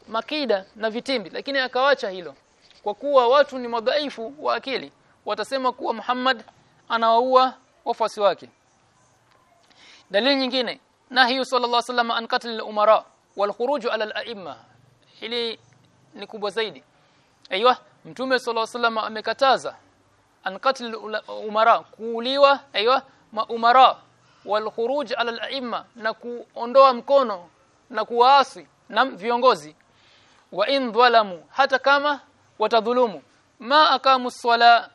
S1: makida na vitimbi. Lakini akawacha hilo. Kwa kuwa watu ni madhaifu wa akili watasema kuwa Muhammad anawaua wafuasi wake. Dalili nyingine nahi sallallahu alaihi wasallam an qatl al-umara wal khuruj ala al-a'imma. Hili ni kubwa zaidi. Aiywa mtume sallallahu alaihi wasallam amekataza an qatl umara kuuliwa aiywa maumara wal khuruj ala al-a'imma na kuondoa mkono na kuwaasi na viongozi. Wa in dhalamu hata kama watadhulumu. Ma akamu swala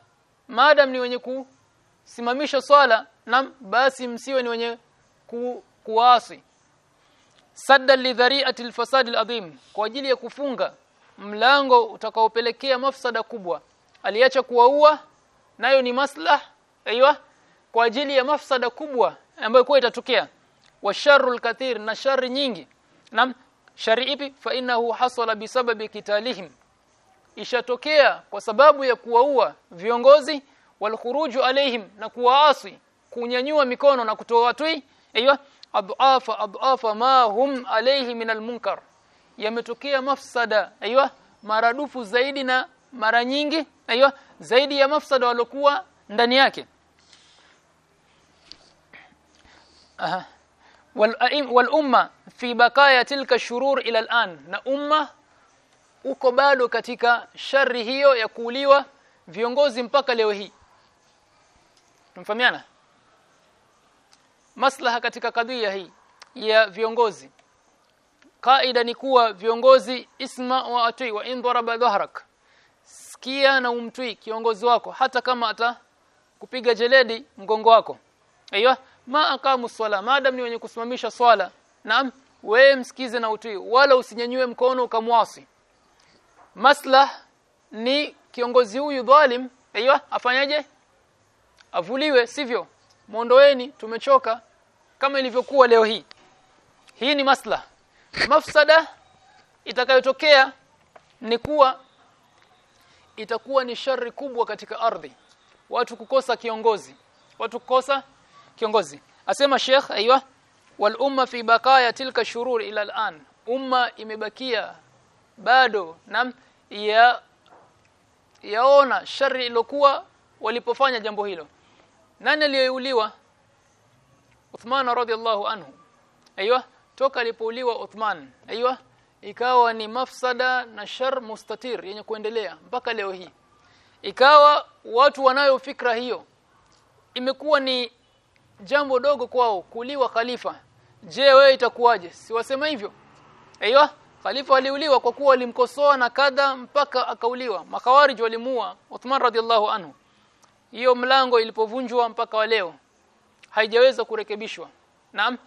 S1: maadam ni wenye kusimamisha swala na basi msiwe ni wenye ku, kuasi sadda lidhari'ati alfasad aladhim kwa ajili ya kufunga mlango utakaopelekea mafsada kubwa. Aliacha kuwaua nayo ni maslah aiywa kwa ajili ya mafsada kubwa ambayo kwa itatokea. Wa sharrul kathir na shari nyingi. Na shari ipi? Fa innahu hasala bisababi kitalihim ishatokea kwa sababu ya kuwaua viongozi walkhuruju alaihim na kuwaasi kunyanyua mikono na kutoa watui. Aiywa adhafa adhafa ma hum alayhi min almunkar. Yametokea mafsada aiywa maradufu zaidi na mara nyingi. Aiywa zaidi ya mafsada walokuwa ndani yake aha. Wal umma fi bakaya tilka shurur ila al'an. Na umma uko bado katika shari hiyo ya kuuliwa viongozi mpaka leo hii. Tumfahamiana maslaha katika kadhia hii ya viongozi. Kaida ni kuwa viongozi isma wa atui wa in daraba dhahrak. Sikia na umtui kiongozi wako hata kama ata kupiga jeledi mgongo wako. Aiyo ma aqamu swala madam ni wenye kusimamisha swala. Naam wewe msikize na utii wala usinyanyue mkono ukamwasi. Maslah ni kiongozi huyu dhalim aiyo afanyaje? Avuliwe sivyo? Muondoeni tumechoka kama ilivyokuwa leo hii. Hii ni maslah. Mafsada itakayotokea ni kuwa itakuwa ni shari kubwa katika ardhi. Watu kukosa kiongozi. Watu kukosa kiongozi. Asema Sheikh aiywa wal umma fi bakaya tilka shurur ila al'an umma imebakia bado nam ya yaona shari ilokuwa walipofanya jambo hilo. Nani aliyeuliwa? Uthman radhiallahu anhu. Aiywa toka alipouliwa Uthman aiywa ikawa ni mafsada na shar mustatir yenye kuendelea mpaka leo hii. Ikawa watu wanayo fikra hiyo. Imekuwa ni jambo dogo kwao kuliwa khalifa. Je wewe itakuwaje? Siwasema hivyo. Aiyo khalifa aliuliwa kwa kuwa alimkosoa na kadha mpaka akauliwa. Makawarij walimua Uthman radhiallahu anhu. Hiyo mlango ilipovunjwa mpaka wa leo haijaweza kurekebishwa. Naam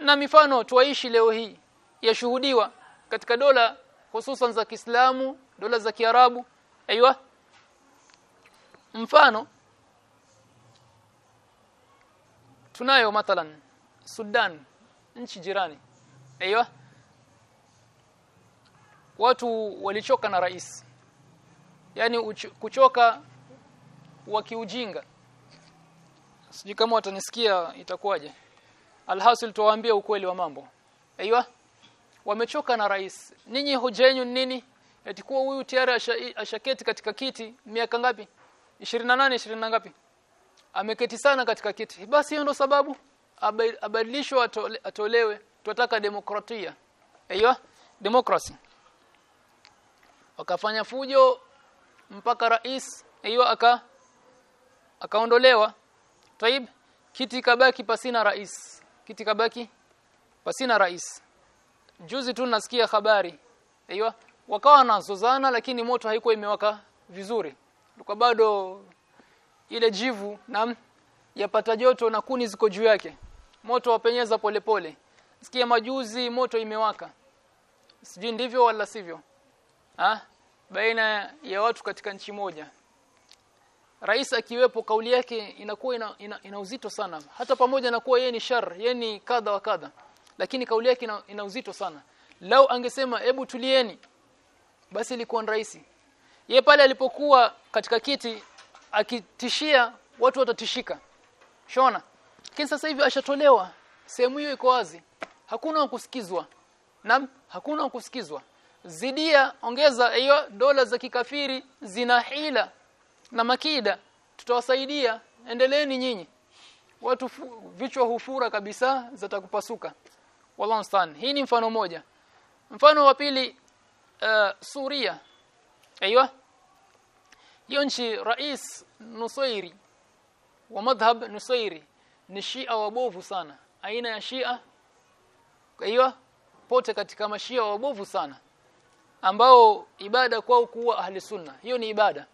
S1: na mifano tuwaishi leo hii yashuhudiwa katika dola hususan za Kiislamu dola za Kiarabu. Aiywa mfano tunayo mathalan Sudan nchi jirani. Aiyo watu walichoka na rais. Yani uch kuchoka wa kiujinga. Sijui kama watanisikia itakuwaje. Alhasil tuwaambie ukweli wa mambo. Aiyo wamechoka na rais. Ninyi hojenyu nini? Eti kuwa huyu tayari ashaketi asha katika kiti miaka ngapi? 28 20 na ngapi ameketi sana katika kiti. Basi hiyo ndo sababu aba- abadilishwe atole, atolewe. Tunataka demokratia. Aiyo democracy. Wakafanya fujo mpaka rais aiyo aka akaondolewa. Taib kiti kabaki pasina rais. Kiti kabaki pasina rais. Juzi tu nasikia habari aiyo wakawa nazozana lakini moto haikuwa imewaka vizuri. Kwa bado ile jivu na yapata joto na kuni ziko juu yake. Moto wapenyeza polepole sikia majuzi moto imewaka. Sijui ndivyo wala sivyo. Ha? baina ya watu katika nchi moja. Rais akiwepo kauli yake inakuwa ina, ina, ina uzito sana. Hata pamoja na kuwa yeye ni shar yeye ni kadha wa kadha. Lakini kauli yake ina, ina uzito sana. Lau angesema hebu tulieni basi ilikuwa ni rahisi. Yeye pale alipokuwa katika kiti akitishia watu watatishika shona lakini sasa hivi ashatolewa sehemu hiyo iko wazi hakuna wa kusikizwa Naam, hakuna wa kusikizwa. Zidia ongeza hiyo dola za kikafiri zina hila na makida. Tutawasaidia, endeleeni nyinyi. Watu vichwa hufura kabisa zatakupasuka. Wallahu stan. Hii ni mfano moja. Mfano wa pili uh, Suria. Aiywa. Hiyo nchi rais Nusairi wa madhhab Nusairi ni Shia wabovu sana. Aina ya Shia. Kwa hiyo pote katika mashia wabovu sana ambao ibada kwao kuwa ahli sunna. Hiyo ni ibada.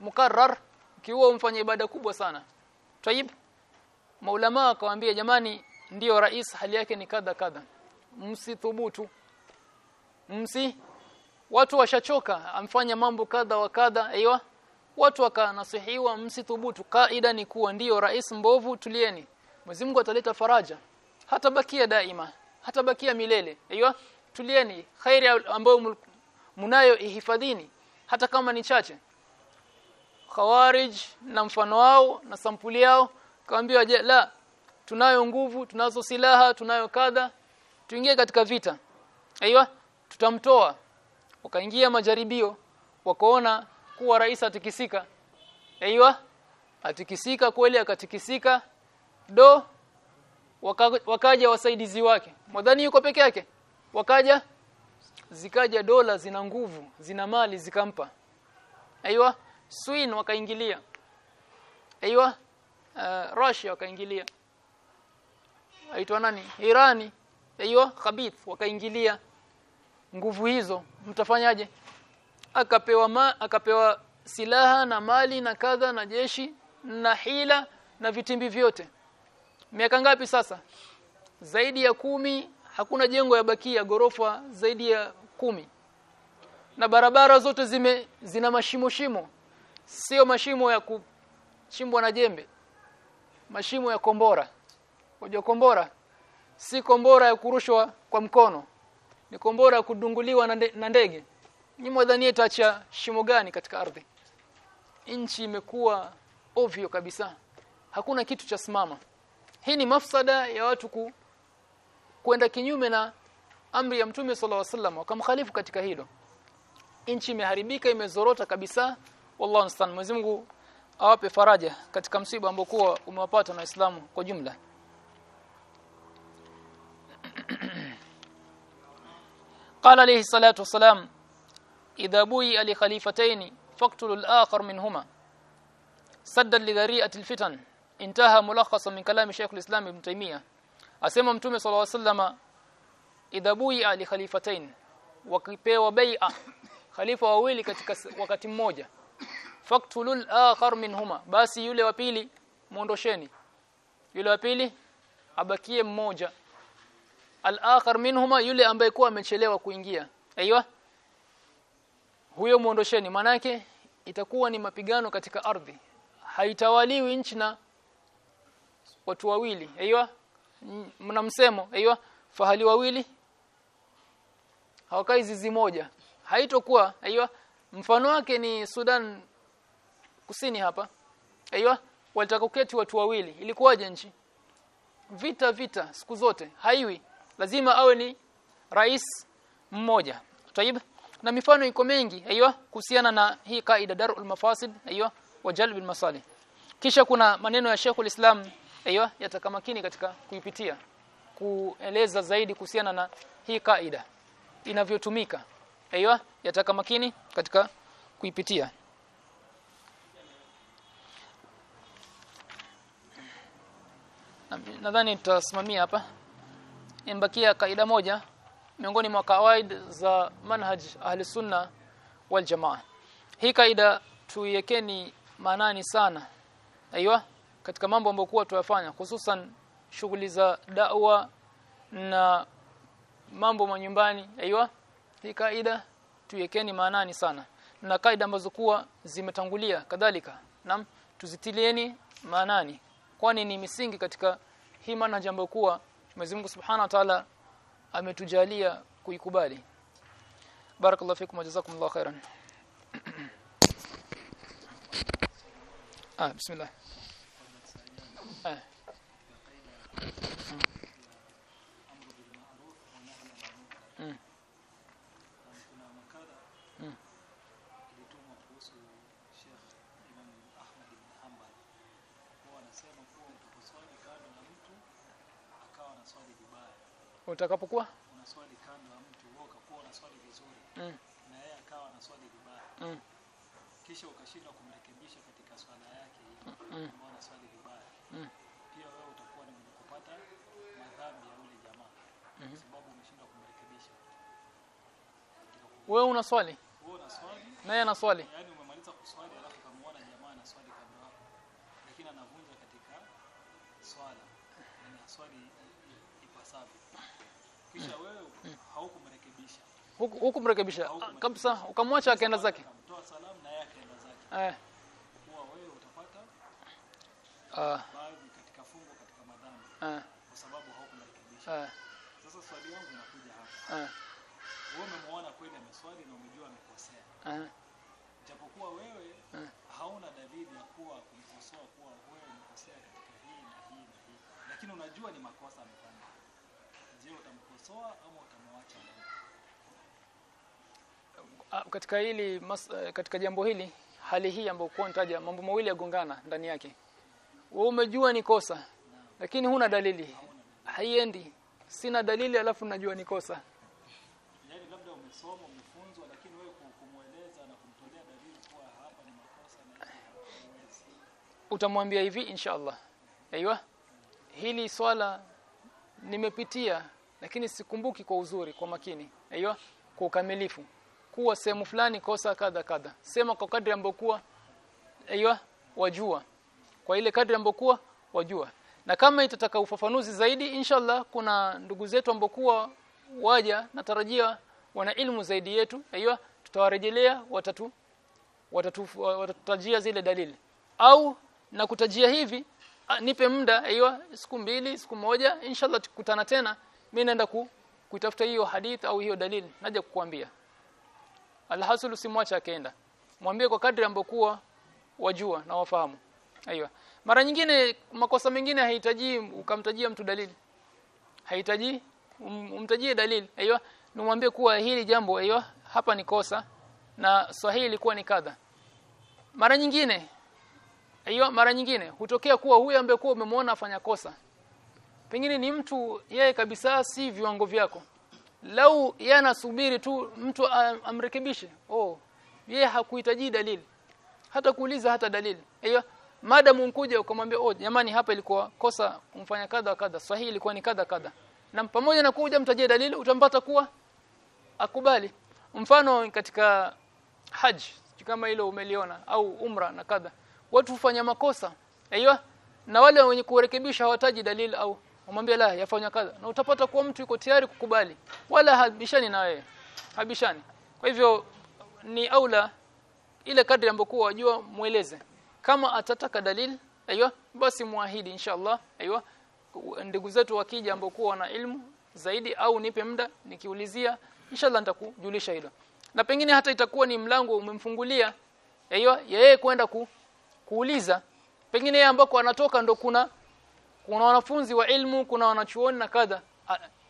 S1: Mukarrar kiwa umfanye ibada kubwa sana. Tayib maulama akawaambia jamani ndiyo rais hali yake ni kadha kadha. Msithubutu. Msi watu washachoka amfanya mambo kadha wa kadha. Aiywa watu wakanasihiwa msithubutu kaida ni kuwa ndiyo rais mbovu tulieni. Mwenyezi Mungu ataleta faraja. Hata bakia daima. Hata bakia milele. Aiyo tulieni. Khairi ambayo mnayo ihifadhini. Hata kama ni chache. Khawarij na mfano wao na sampuli yao. Kaambiwa je la tunayo nguvu tunazo silaha tunayo kadha. Tuingie katika vita. Aiyo tutamtoa. Wakaingia majaribio. Wakaona kuwa rais atikisika. Aiywa atikisika kweli akatikisika do waka, wakaja wasaidizi wake. Mwadhani yuko peke yake? Wakaja zikaja dola zina nguvu zina mali zikampa. Aiywa Swin wakaingilia. Aiywa uh, Russia wakaingilia. Aitwa nani? Irani. Aiywa Khabith wakaingilia. Nguvu hizo mtafanyaje akapewa ma, akapewa silaha na mali na kadha na jeshi na hila na vitimbi vyote. Miaka ngapi sasa? Zaidi ya kumi hakuna jengo ya bakia gorofa zaidi ya kumi. Na barabara zote zime zina mashimo shimo. Sio mashimo ya kuchimbwa na jembe. Mashimo ya kombora. Unajua kombora? Si kombora ya kurushwa kwa mkono. Ni kombora ya kudunguliwa na ndege ni mwadhanie itaacha shimo gani katika ardhi nchi imekuwa ovyo kabisa hakuna kitu cha simama hii ni mafsada ya watu ku, kwenda kinyume na amri ya mtume sallallahu alaihi wasallam wakamkhalifu katika hilo nchi imeharibika imezorota kabisa wallahu mstan Mwenyezi Mungu awape faraja katika msiba ambao kuwa umewapata na Waislamu kwa jumla قال عليه الصلاه والسلام idha bui li khalifatayni faqtulu al-akhar minhuma saddan li dhari'ati intaha mulakhasan min kalami Sheikh al-Islam Ibn Taymiyyah asema mtume sallallahu alayhi wasallam idha buya li khalifatain wakipewa bai'a khalifa wawili katika wakati mmoja faqtulul akhar minhuma basi yule wa pili muondosheni yule wa pili abakie mmoja al akhar minhuma yule ambaye kuwa amechelewa kuingia aiywa huyo muondosheni manake itakuwa ni mapigano katika ardhi. Haitawaliwi nchi na watu wawili. Aiywa mna msemo. Aiywa fahali wawili hawakai zizi moja. Haitokuwa. Aiywa mfano wake ni Sudan kusini hapa. Aiywa walitakoketi watu wawili. Ilikuwaje nchi? Vita vita siku zote. Haiwi. Lazima awe ni rais mmoja. Tayib na mifano iko mengi aiywa kuhusiana na hii kaida darul mafasid aiywa wa jalb almasalih kisha kuna maneno ya Sheikh Islam aiyo yatakamakini katika kuipitia kueleza zaidi kuhusiana na hii kaida inavyotumika. Aiyo yatakamakini katika kuipitia. Nadhani tutasimamia hapa. Imbakia kaida moja miongoni mwa kawaid za manhaj ahli sunna wal jamaa. Hii kaida tuiwekeni maanani sana. Aiywa katika mambo ambayo kwa tuyafanya hususan shughuli za da'wa na mambo manyumbani. Aiywa hii kaida tuiwekeni maanani sana. Na kaida ambazo kuwa zimetangulia kadhalika. Nam tuzitilieni maanani. Kwani ni misingi katika hii manhaj ambayo kuwa Mwenyezi Mungu Subhanahu wa Ta'ala ametujalia kuikubali. Barakallahu fikum wa jazakumullahu khairan. Ah bismillah. Ah Mm.
S3: kuna makala
S1: Mm.
S3: ilitumwa kuhusu Sheikh Imam Ahmad ibn Hanbal huwa anasema kuwa utaposwali kando na mtu akawa anaswali vibaya
S1: utakapokuwa
S3: unaswali kando ya mtu wewe ukakuwa unaswali vizuri
S1: mm.
S3: na yeye akawa anaswali vibaya
S1: Mm.
S3: kisha ukashindwa kumrekebisha katika swala yake hiyo
S1: Mm.
S3: ambao anaswali vibaya
S1: Mm.
S3: pia wewe utakuwa ni mwenye kupata madhambi ya yule jamaa
S1: mm
S3: -hmm. sababu umeshindwa kumrekebisha
S1: wewe una swali
S3: wewe unaswali
S1: naye ana swali
S3: yaani umemaliza kuswali alafu jamaa anaswali kando yako lakini anavunja katika swala yani aswali i- i- ipasavyo kisha wewe haukumrekebisha.
S1: Huku huku Ah, kabisa. Ukamwacha akaenda zake.
S3: Mtoa salamu na yeye akaenda zake.
S1: Eh.
S3: Kwa wewe utapata
S1: ah.
S3: baadhi katika fungo katika madhambi.
S1: Eh.
S3: Kwa sababu haukumrekebisha.
S1: Eh.
S3: Sasa swali yangu inakuja hapa.
S1: Eh.
S3: Wewe kweli ameswali na umejua amekosea.
S1: Eh.
S3: Japokuwa wewe
S1: Mm.
S3: hauna dalili ya kuwa kumkosoa kuwa wewe umekosea katika hii na hii na hii. Lakini unajua ni makosa amefanya je utamkosoa ama utamwacha ndani?
S1: Ah, katika hili mas, eh, katika jambo hili hali hii ambayo kwa nitaja mambo mawili yagongana ndani yake. Wewe umejua ni kosa lakini huna dalili. Haiendi. Sina dalili alafu najua ni kosa.
S3: Yaani labda umesoma umefunzwa lakini wewe kumueleza na kumtolea dalili kuwa hapa ni makosa na
S1: utamwambia hivi inshallah. Aiywa hili swala nimepitia lakini sikumbuki kwa uzuri kwa makini. Aiyo kwa ukamilifu. Kuwa sehemu fulani kosa kadha kadha. Sema kwa kadri ambokuwa aiyo wajua. Kwa ile kadri ambokuwa wajua. Na kama itataka ufafanuzi zaidi inshallah kuna ndugu zetu ambokuwa waja natarajia wana ilmu zaidi yetu. Aiyo tutawarejelea watatu watatutajia zile dalili. Au na kutajia hivi nipe muda aiwa siku mbili siku moja inshallah tukutana tena mi naenda ku, kuitafuta hiyo hadith au hiyo dalili naja kukuambia. Alhasul usimwache akaenda. Mwambie kwa kadri ambokuwa wajua na wafahamu. Aiwa. Mara nyingine makosa mengine hahitaji ukamtajia mtu dalili. Hahitaji um, umtajie dalili. Aiwa. Nimwambie kuwa hili jambo aiwa hapa ni kosa na sahihi ilikuwa ni kadha. Mara nyingine hiyo mara nyingine hutokea kuwa huyu ambaye kuwa umemwona afanya kosa. Pengine ni mtu yeye kabisa si viwango vyako. Lau yeye anasubiri tu mtu amrekebishe oh yeye hakuhitaji dalili. Hata kuuliza hata dalili. Hiyo madamu unkuja ukamwambia oh jamani hapa ilikuwa kosa umfanya kadha kadha. Sahihi ilikuwa ni kadha kadha. Na pamoja na kuja mtajie dalili utampata kuwa akubali. Mfano katika haji kama ile umeliona au umra na kadha watu hufanya makosa. Aiyo na wale wenye kurekebisha hawataji dalili au umwambie la yafanya kadha na utapata kuwa mtu yuko tayari kukubali. Wala habishani na wewe. Habishani. Kwa hivyo ni aula ile kadri ambokuwa wajua mueleze kama atataka dalili aiyo basi muahidi inshallah. Aiyo ndugu zetu wakija ambokuwa wana ilmu zaidi au nipe muda nikiulizia inshallah nitakujulisha hilo. Na pengine hata itakuwa ni mlango umemfungulia aiyo yeye kwenda ku, kuuliza. Pengine ambako anatoka ndo kuna kuna wanafunzi wa ilmu kuna wanachuoni na kadha.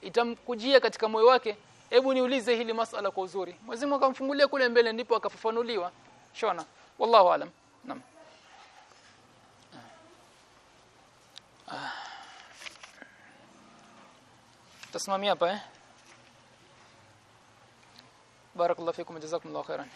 S1: Itamkujia katika moyo wake hebu niulize hili masala kwa uzuri. Mwezimu akamfungulia kule mbele ndipo akafafanuliwa. Shona. Wallahu alam. Naam. Ah. tasimamia hapa eh. Barakallahu fikum jazakumullahu khairan.